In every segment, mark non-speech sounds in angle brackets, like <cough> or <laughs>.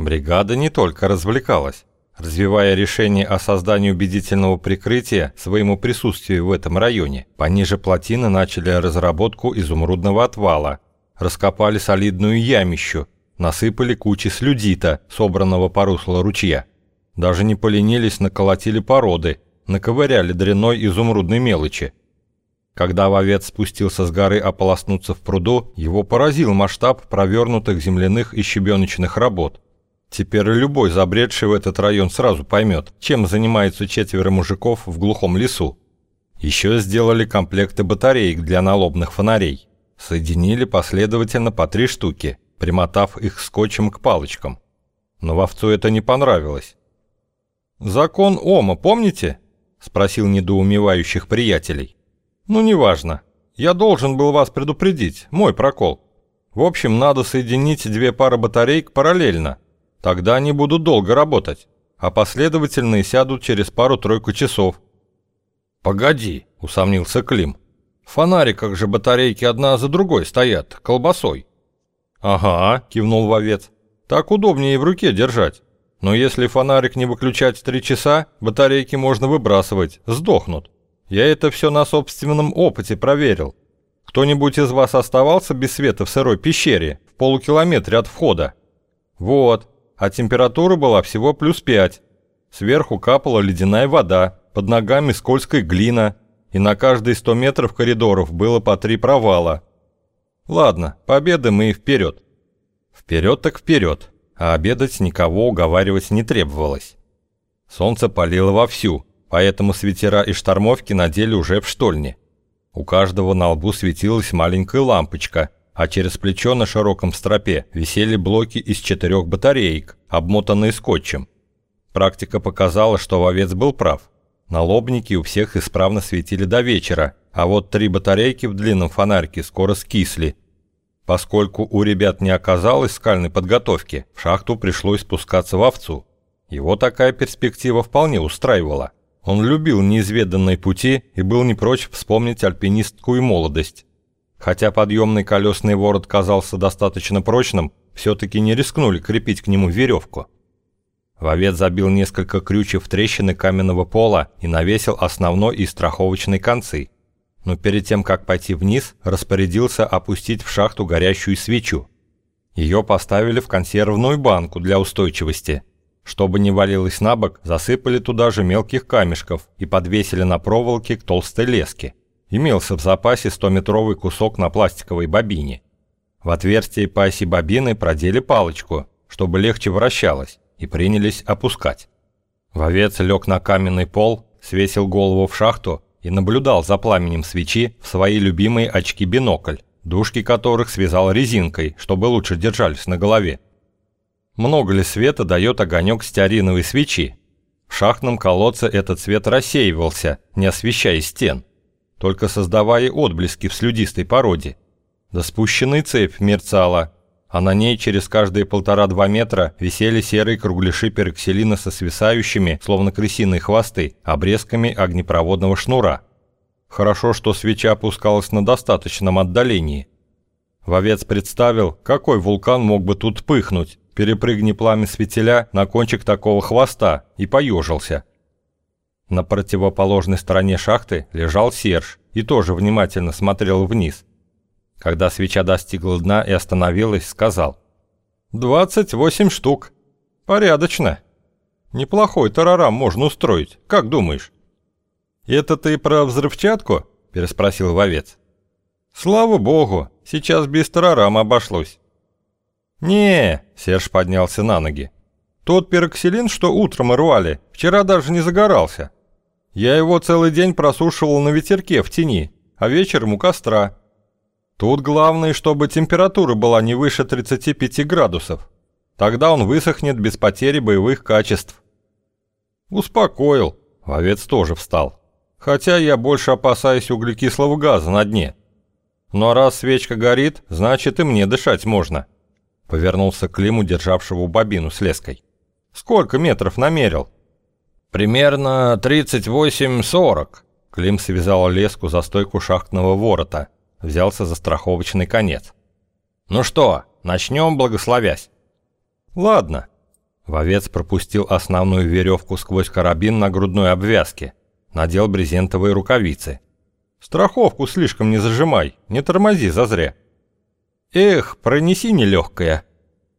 Бригада не только развлекалась, развивая решение о создании убедительного прикрытия своему присутствию в этом районе. Пониже плотины начали разработку изумрудного отвала, раскопали солидную ямищу, насыпали кучи слюдита, собранного по руслу ручья. Даже не поленились, наколотили породы, наковыряли дряной изумрудной мелочи. Когда вовец спустился с горы ополоснуться в пруду, его поразил масштаб провернутых земляных и щебеночных работ. Теперь любой забредший в этот район сразу поймет, чем занимаются четверо мужиков в глухом лесу. Еще сделали комплекты батареек для налобных фонарей. Соединили последовательно по три штуки, примотав их скотчем к палочкам. Но вовцу это не понравилось. «Закон Ома, помните?» – спросил недоумевающих приятелей. «Ну, неважно. Я должен был вас предупредить. Мой прокол. В общем, надо соединить две пары батарейк параллельно. Тогда они будут долго работать, а последовательные сядут через пару-тройку часов». «Погоди», — усомнился Клим. «В фонариках же батарейки одна за другой стоят, колбасой». «Ага», — кивнул вовец. «Так удобнее и в руке держать. Но если фонарик не выключать три часа, батарейки можно выбрасывать, сдохнут». Я это все на собственном опыте проверил. Кто-нибудь из вас оставался без света в сырой пещере, в полукилометре от входа? Вот, а температура была всего плюс пять. Сверху капала ледяная вода, под ногами скользкая глина, и на каждые сто метров коридоров было по три провала. Ладно, пообедаем и вперед. Вперед так вперед, а обедать никого уговаривать не требовалось. Солнце палило вовсю, поэтому свитера и штормовки надели уже в штольне. У каждого на лбу светилась маленькая лампочка, а через плечо на широком стропе висели блоки из четырех батареек, обмотанные скотчем. Практика показала, что вовец был прав. Налобники у всех исправно светили до вечера, а вот три батарейки в длинном фонарке скоро скисли. Поскольку у ребят не оказалось скальной подготовки, в шахту пришлось спускаться в овцу. Его такая перспектива вполне устраивала. Он любил неизведанные пути и был не прочь вспомнить альпинистскую молодость. Хотя подъемный колесный ворот казался достаточно прочным, все-таки не рискнули крепить к нему веревку. Вовец забил несколько крючев трещины каменного пола и навесил основной и страховочный концы. Но перед тем, как пойти вниз, распорядился опустить в шахту горящую свечу. Ее поставили в консервную банку для устойчивости – чтобы не валилось на бок, засыпали туда же мелких камешков и подвесили на проволоке к толстой леске. Имелся в запасе 100-метровый кусок на пластиковой бобине. В отверстие по оси бобины продели палочку, чтобы легче вращалось, и принялись опускать. Вовец лег на каменный пол, свесил голову в шахту и наблюдал за пламенем свечи в свои любимые очки-бинокль, дужки которых связал резинкой, чтобы лучше держались на голове. Много ли света дает огонек стеариновой свечи? В шахтном колодце этот свет рассеивался, не освещая стен, только создавая отблески в слюдистой породе. Да спущенная цепь мерцала, а на ней через каждые полтора-два метра висели серые кругляши пероксилина со свисающими, словно крысиные хвосты, обрезками огнепроводного шнура. Хорошо, что свеча опускалась на достаточном отдалении. Вовец представил, какой вулкан мог бы тут пыхнуть, перепрыгни пламя светиля на кончик такого хвоста и поежился. На противоположной стороне шахты лежал Серж и тоже внимательно смотрел вниз. Когда свеча достигла дна и остановилась, сказал. «Двадцать восемь штук. Порядочно. Неплохой тарарам можно устроить, как думаешь?» «Это ты про взрывчатку?» – переспросил вовец. «Слава богу, сейчас без тарарама обошлось. «Не», — Серж поднялся на ноги. «Тот пероксилин, что утром рвали, вчера даже не загорался. Я его целый день просушивал на ветерке в тени, а вечером у костра. Тут главное, чтобы температура была не выше 35 градусов. Тогда он высохнет без потери боевых качеств». Успокоил. Вовец тоже встал. Хотя я больше опасаюсь углекислого газа на дне. Но раз свечка горит, значит и мне дышать можно. Повернулся к Климу, державшему бобину с леской. «Сколько метров намерил?» «Примерно 38-40». Клим связал леску за стойку шахтного ворота. Взялся за страховочный конец. «Ну что, начнем, благословясь?» «Ладно». Вовец пропустил основную веревку сквозь карабин на грудной обвязке, надел брезентовые рукавицы. «Страховку слишком не зажимай, не тормози зазря». «Эх, пронеси нелегкое».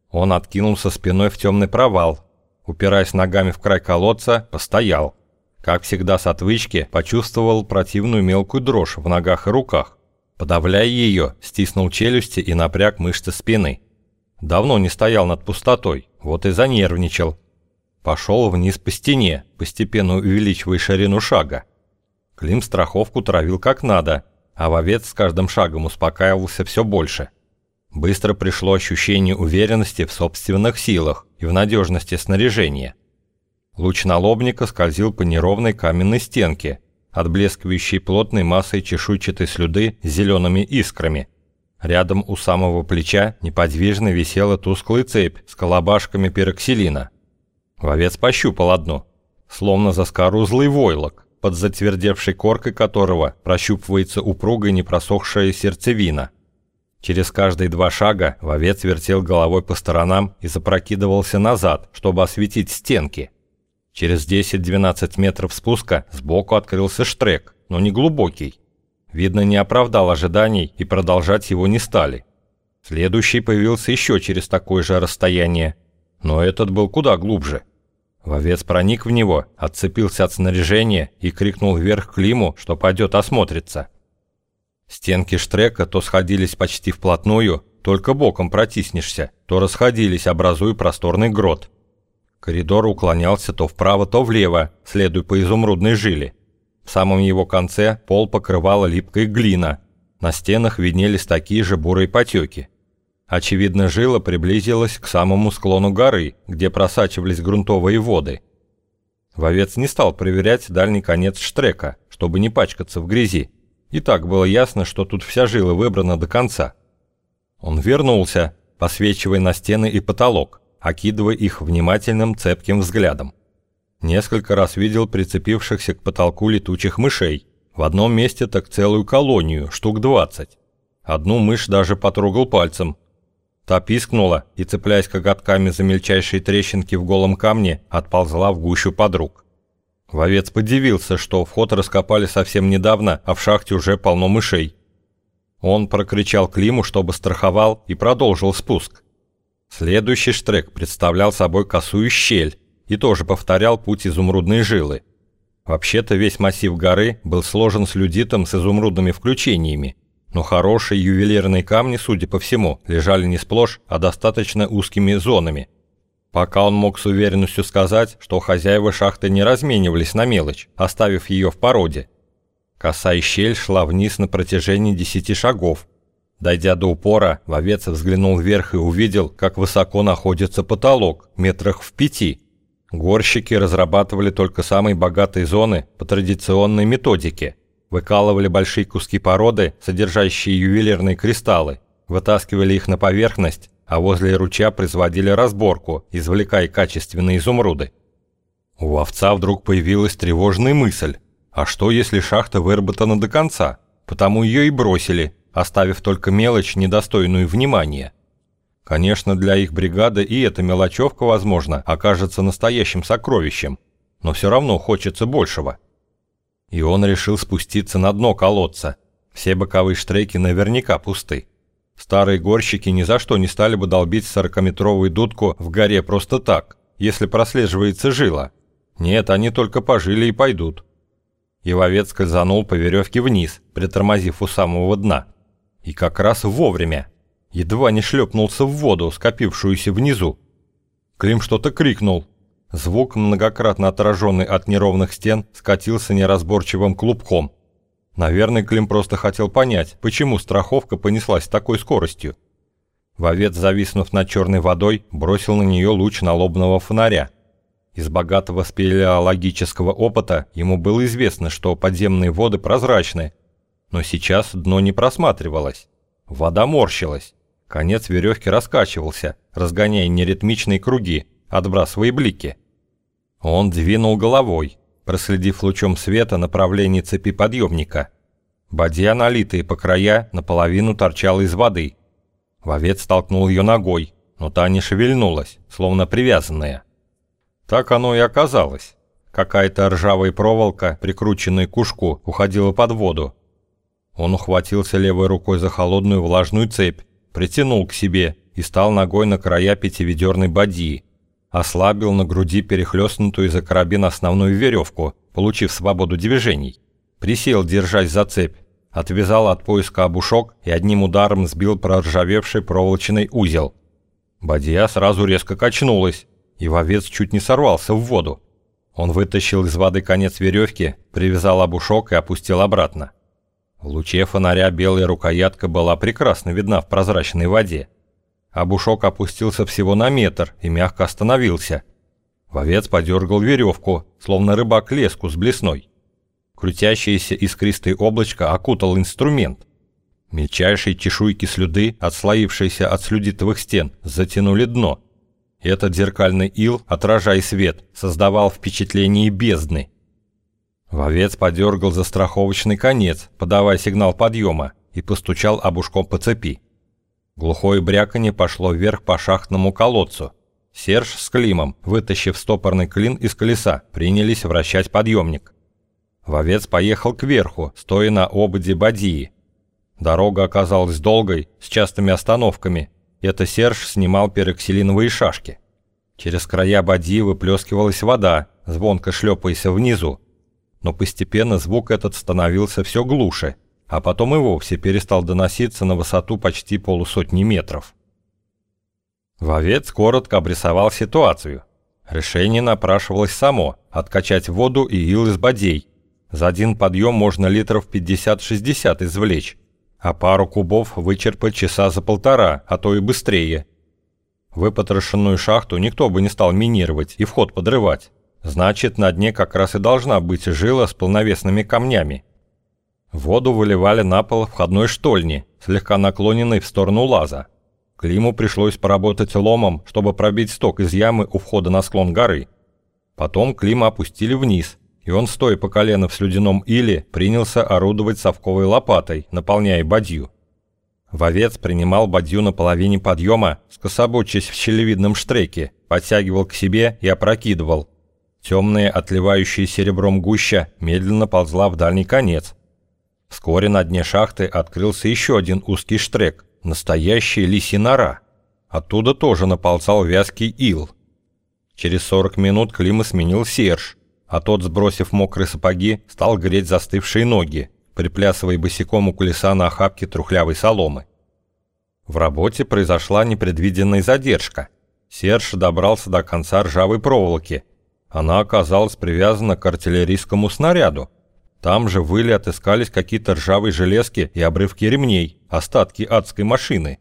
Он откинулся спиной в темный провал, упираясь ногами в край колодца, постоял. Как всегда с отвычки, почувствовал противную мелкую дрожь в ногах и руках. Подавляя ее, стиснул челюсти и напряг мышцы спины. Давно не стоял над пустотой, вот и занервничал. Пошел вниз по стене, постепенно увеличивая ширину шага. Клим страховку травил как надо, а вовец с каждым шагом успокаивался все больше. Быстро пришло ощущение уверенности в собственных силах и в надежности снаряжения. Луч налобника скользил по неровной каменной стенке, отблескивающей плотной массой чешуйчатой слюды с зелеными искрами. Рядом у самого плеча неподвижно висела тусклая цепь с колобашками пероксилина. Вовец пощупал одну, словно заскорузлый войлок, под затвердевшей коркой которого прощупывается упругая непросохшая сердцевина. Через каждые два шага вовец вертел головой по сторонам и запрокидывался назад, чтобы осветить стенки. Через 10-12 метров спуска сбоку открылся штрек, но не глубокий. Видно, не оправдал ожиданий и продолжать его не стали. Следующий появился еще через такое же расстояние, но этот был куда глубже. Вовец проник в него, отцепился от снаряжения и крикнул вверх Климу, что пойдет осмотриться. Стенки штрека то сходились почти вплотную, только боком протиснешься, то расходились, образуя просторный грот. Коридор уклонялся то вправо, то влево, следуя по изумрудной жиле. В самом его конце пол покрывала липкая глина. На стенах виднелись такие же бурые потеки. Очевидно, жила приблизилась к самому склону горы, где просачивались грунтовые воды. Вовец не стал проверять дальний конец штрека, чтобы не пачкаться в грязи. И так было ясно, что тут вся жила выбрана до конца. Он вернулся, посвечивая на стены и потолок окидывая их внимательным цепким взглядом. Несколько раз видел прицепившихся к потолку летучих мышей. В одном месте так целую колонию, штук двадцать. Одну мышь даже потрогал пальцем. Та пискнула и, цепляясь коготками за мельчайшие трещинки в голом камне, отползла в гущу подруг. Вовец подивился, что вход раскопали совсем недавно, а в шахте уже полно мышей. Он прокричал Климу, чтобы страховал, и продолжил спуск. Следующий штрек представлял собой косую щель и тоже повторял путь изумрудной жилы. Вообще-то весь массив горы был сложен с людитом с изумрудными включениями, но хорошие ювелирные камни, судя по всему, лежали не сплошь, а достаточно узкими зонами. Пока он мог с уверенностью сказать, что хозяева шахты не разменивались на мелочь, оставив ее в породе. Косая щель шла вниз на протяжении десяти шагов, Дойдя до упора, вовец взглянул вверх и увидел, как высоко находится потолок, метрах в пяти. Горщики разрабатывали только самые богатые зоны по традиционной методике. Выкалывали большие куски породы, содержащие ювелирные кристаллы, вытаскивали их на поверхность, а возле ручья производили разборку, извлекая качественные изумруды. У овца вдруг появилась тревожная мысль. А что, если шахта выработана до конца? Потому ее и бросили – оставив только мелочь, недостойную внимания. Конечно, для их бригады и эта мелочевка, возможно, окажется настоящим сокровищем, но все равно хочется большего. И он решил спуститься на дно колодца. Все боковые штреки наверняка пусты. Старые горщики ни за что не стали бы долбить сорокаметровую дудку в горе просто так, если прослеживается жила. Нет, они только пожили и пойдут. И вовец скользанул по веревке вниз, притормозив у самого дна. И как раз вовремя. Едва не шлепнулся в воду, скопившуюся внизу. Клим что-то крикнул. Звук, многократно отраженный от неровных стен, скатился неразборчивым клубком. Наверное, Клим просто хотел понять, почему страховка понеслась с такой скоростью. Вовец, зависнув над черной водой, бросил на нее луч налобного фонаря. Из богатого спелеологического опыта ему было известно, что подземные воды прозрачны, но сейчас дно не просматривалось. Вода морщилась. Конец веревки раскачивался, разгоняя неритмичные круги, отбрасывая блики. Он двинул головой, проследив лучом света направление цепи подъемника. Бадья, налитая по края, наполовину торчала из воды. Вовец толкнул ее ногой, но та не шевельнулась, словно привязанная. Так оно и оказалось. Какая-то ржавая проволока, прикрученная к ушку, уходила под воду. Он ухватился левой рукой за холодную влажную цепь, притянул к себе и стал ногой на края пятиведерной бадьи. Ослабил на груди перехлестнутую за карабин основную веревку, получив свободу движений. Присел, держась за цепь, отвязал от поиска обушок и одним ударом сбил проржавевший проволочный узел. Бадья сразу резко качнулась, и вовец чуть не сорвался в воду. Он вытащил из воды конец веревки, привязал обушок и опустил обратно. В луче фонаря белая рукоятка была прекрасно видна в прозрачной воде. Обушок опустился всего на метр и мягко остановился. Вовец подергал веревку, словно рыбак леску с блесной. Крутящееся искристое облачко окутал инструмент. Мельчайшие чешуйки слюды, отслоившиеся от слюдитовых стен, затянули дно. Этот зеркальный ил, отражая свет, создавал впечатление бездны. Вовец подергал за страховочный конец, подавая сигнал подъема, и постучал обушком по цепи. Глухое бряканье пошло вверх по шахтному колодцу. Серж с Климом, вытащив стопорный клин из колеса, принялись вращать подъемник. Вовец поехал кверху, стоя на ободе бадьи. Дорога оказалась долгой, с частыми остановками. Это Серж снимал пероксилиновые шашки. Через края бадьи выплескивалась вода, звонко шлепаясь внизу, но постепенно звук этот становился все глуше, а потом и вовсе перестал доноситься на высоту почти полусотни метров. Вовец коротко обрисовал ситуацию. Решение напрашивалось само – откачать воду и ил из бодей. За один подъем можно литров 50-60 извлечь, а пару кубов вычерпать часа за полтора, а то и быстрее. Выпотрошенную шахту никто бы не стал минировать и вход подрывать. Значит, на дне как раз и должна быть жила с полновесными камнями. Воду выливали на пол входной штольни, слегка наклоненной в сторону лаза. Климу пришлось поработать ломом, чтобы пробить сток из ямы у входа на склон горы. Потом Клима опустили вниз, и он, стоя по колено в слюдяном иле, принялся орудовать совковой лопатой, наполняя бадью. Вовец принимал бадью на половине подъема, скособочась в щелевидном штреке, подтягивал к себе и опрокидывал, Темная, отливающая серебром гуща, медленно ползла в дальний конец. Вскоре на дне шахты открылся еще один узкий штрек, настоящая лисья нора. Оттуда тоже наползал вязкий ил. Через 40 минут Клима сменил Серж, а тот, сбросив мокрые сапоги, стал греть застывшие ноги, приплясывая босиком у колеса на охапке трухлявой соломы. В работе произошла непредвиденная задержка. Серж добрался до конца ржавой проволоки она оказалась привязана к артиллерийскому снаряду. Там же в Иле отыскались какие-то ржавые железки и обрывки ремней, остатки адской машины.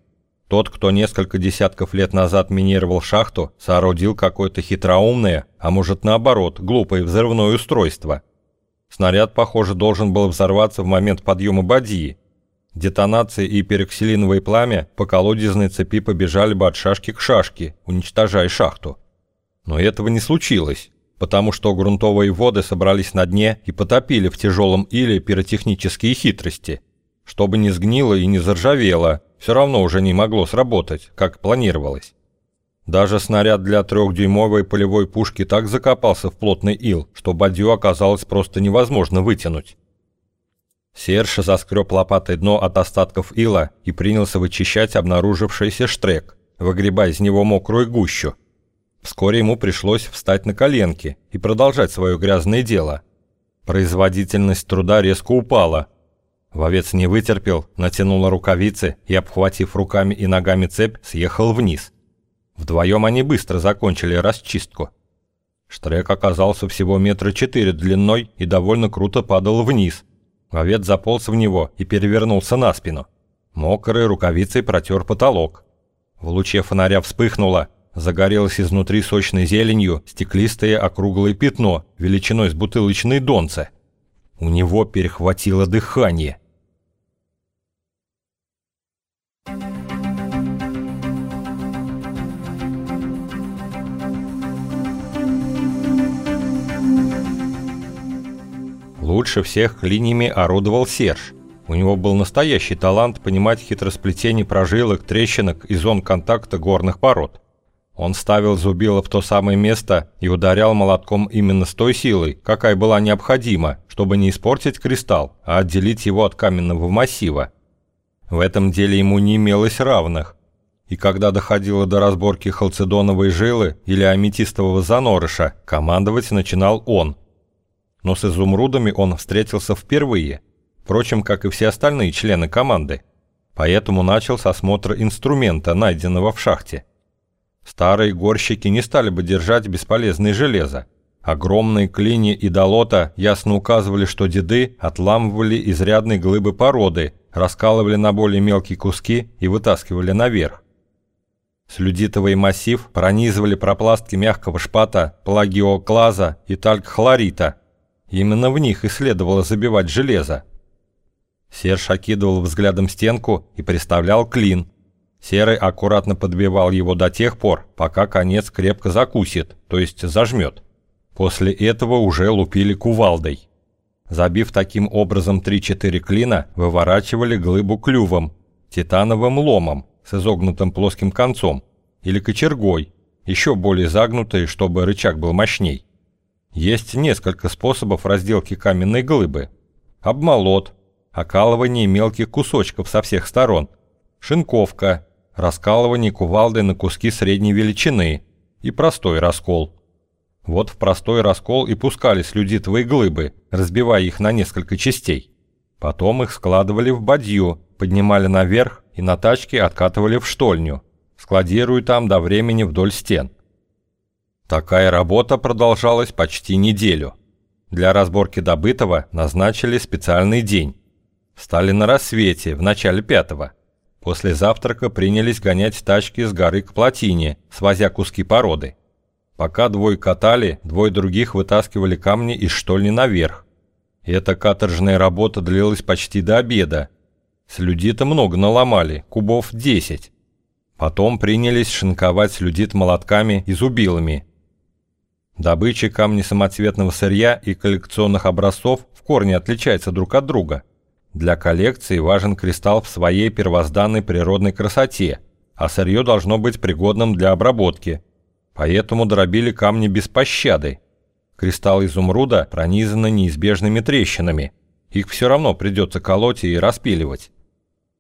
Тот, кто несколько десятков лет назад минировал шахту, соорудил какое-то хитроумное, а может наоборот, глупое взрывное устройство. Снаряд, похоже, должен был взорваться в момент подъема бадьи. Детонация и пероксилиновое пламя по колодезной цепи побежали бы от шашки к шашке, уничтожая шахту. Но этого не случилось потому что грунтовые воды собрались на дне и потопили в тяжелом иле пиротехнические хитрости. Чтобы не сгнило и не заржавело, все равно уже не могло сработать, как планировалось. Даже снаряд для трехдюймовой полевой пушки так закопался в плотный ил, что бадью оказалось просто невозможно вытянуть. Серж заскреб лопатой дно от остатков ила и принялся вычищать обнаружившийся штрек, выгребая из него мокрую гущу, Вскоре ему пришлось встать на коленки и продолжать свое грязное дело. Производительность труда резко упала. Вовец не вытерпел, натянул рукавицы и, обхватив руками и ногами цепь, съехал вниз. Вдвоем они быстро закончили расчистку. Штрек оказался всего метра четыре длиной и довольно круто падал вниз. Вовец заполз в него и перевернулся на спину. Мокрой рукавицей протер потолок. В луче фонаря вспыхнуло, Загорелось изнутри сочной зеленью стеклистое округлое пятно величиной с бутылочной донце. У него перехватило дыхание. Лучше всех клиньями орудовал Серж. У него был настоящий талант понимать хитросплетение прожилок, трещинок и зон контакта горных пород. Он ставил зубило в то самое место и ударял молотком именно с той силой, какая была необходима, чтобы не испортить кристалл, а отделить его от каменного массива. В этом деле ему не имелось равных. И когда доходило до разборки халцедоновой жилы или аметистового занорыша, командовать начинал он. Но с изумрудами он встретился впервые, впрочем, как и все остальные члены команды. Поэтому начал с осмотра инструмента, найденного в шахте. Старые горщики не стали бы держать бесполезное железо. Огромные клини и долота ясно указывали, что деды отламывали изрядные глыбы породы, раскалывали на более мелкие куски и вытаскивали наверх. Слюдитовый массив пронизывали пропластки мягкого шпата, плагиоклаза и талькхлорита. Именно в них и следовало забивать железо. Серж окидывал взглядом стенку и представлял клин – Серый аккуратно подбивал его до тех пор, пока конец крепко закусит, то есть зажмет. После этого уже лупили кувалдой. Забив таким образом 3-4 клина, выворачивали глыбу клювом, титановым ломом с изогнутым плоским концом или кочергой, еще более загнутой, чтобы рычаг был мощней. Есть несколько способов разделки каменной глыбы. Обмолот, окалывание мелких кусочков со всех сторон, шинковка – раскалывание кувалды на куски средней величины и простой раскол. Вот в простой раскол и пускались людитовые глыбы, разбивая их на несколько частей. Потом их складывали в бадью, поднимали наверх и на тачке откатывали в штольню, складируя там до времени вдоль стен. Такая работа продолжалась почти неделю. Для разборки добытого назначили специальный день. Стали на рассвете, в начале пятого. После завтрака принялись гонять тачки с горы к плотине, свозя куски породы. Пока двое катали, двое других вытаскивали камни из штольни наверх. Эта каторжная работа длилась почти до обеда. С много наломали, кубов 10. Потом принялись шинковать слюдит молотками и зубилами. Добыча камней самоцветного сырья и коллекционных образцов в корне отличается друг от друга – для коллекции важен кристалл в своей первозданной природной красоте, а сырье должно быть пригодным для обработки. Поэтому дробили камни без пощады. Кристалл изумруда пронизаны неизбежными трещинами. Их все равно придется колоть и распиливать.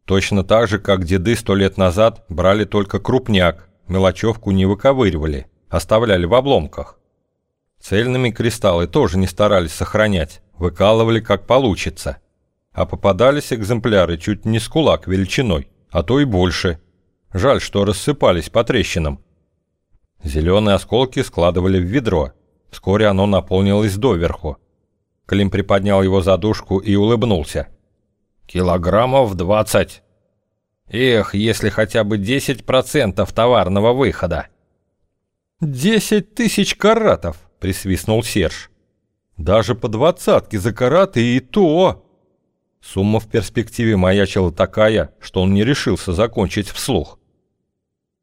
Точно так же, как деды сто лет назад брали только крупняк, мелочевку не выковыривали, оставляли в обломках. Цельными кристаллы тоже не старались сохранять, выкалывали как получится – а попадались экземпляры чуть не с кулак величиной, а то и больше. Жаль, что рассыпались по трещинам. Зеленые осколки складывали в ведро. Вскоре оно наполнилось доверху. Клим приподнял его задушку и улыбнулся. «Килограммов двадцать. Эх, если хотя бы десять процентов товарного выхода!» «Десять тысяч каратов!» — присвистнул Серж. «Даже по двадцатке за караты и то!» Сумма в перспективе маячила такая, что он не решился закончить вслух.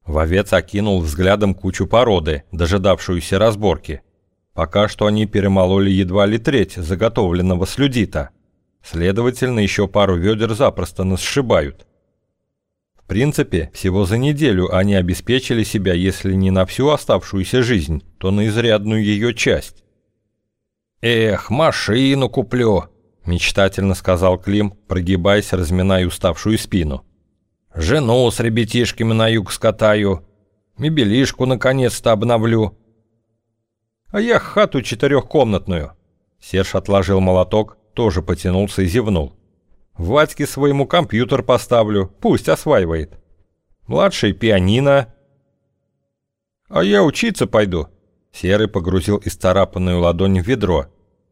Вовец окинул взглядом кучу породы, дожидавшуюся разборки. Пока что они перемололи едва ли треть заготовленного слюдита. Следовательно, еще пару ведер запросто насшибают. В принципе, всего за неделю они обеспечили себя, если не на всю оставшуюся жизнь, то на изрядную ее часть. «Эх, машину куплю!» Мечтательно сказал Клим, прогибаясь, разминая уставшую спину. «Жену с ребятишками на юг скатаю, мебелишку наконец-то обновлю». «А я хату четырехкомнатную». Серж отложил молоток, тоже потянулся и зевнул. «Вадьке своему компьютер поставлю, пусть осваивает. Младший пианино». «А я учиться пойду». Серый погрузил исцарапанную ладонь в ведро,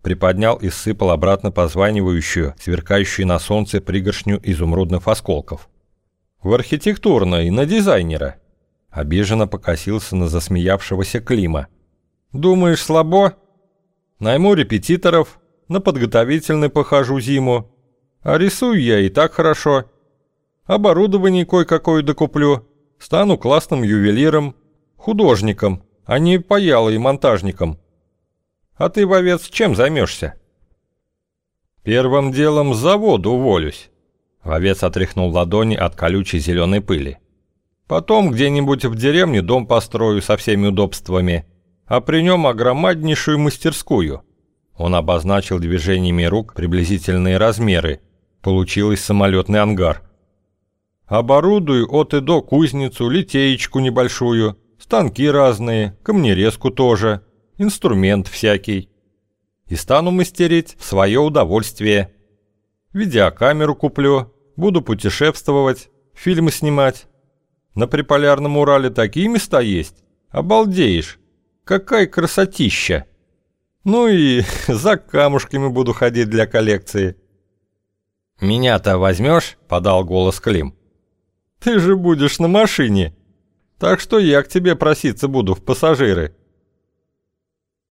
приподнял и сыпал обратно позванивающую, сверкающую на солнце пригоршню изумрудных осколков. «В архитектурно и на дизайнера!» Обиженно покосился на засмеявшегося Клима. «Думаешь, слабо? Найму репетиторов, на подготовительный похожу зиму. А рисую я и так хорошо. Оборудование кое-какое докуплю. Стану классным ювелиром, художником, а не паялой монтажником». А ты, вовец, чем займешься? Первым делом с завода уволюсь. Вовец отряхнул ладони от колючей зеленой пыли. Потом где-нибудь в деревне дом построю со всеми удобствами, а при нем огромнейшую мастерскую. Он обозначил движениями рук приблизительные размеры. Получилось самолетный ангар. Оборудую от и до кузницу, литеечку небольшую, станки разные, камнерезку тоже, инструмент всякий. И стану мастерить в свое удовольствие. Видеокамеру куплю, буду путешествовать, фильмы снимать. На приполярном Урале такие места есть. Обалдеешь. Какая красотища. Ну и <laughs> за камушками буду ходить для коллекции. «Меня-то возьмешь?» – подал голос Клим. «Ты же будешь на машине. Так что я к тебе проситься буду в пассажиры».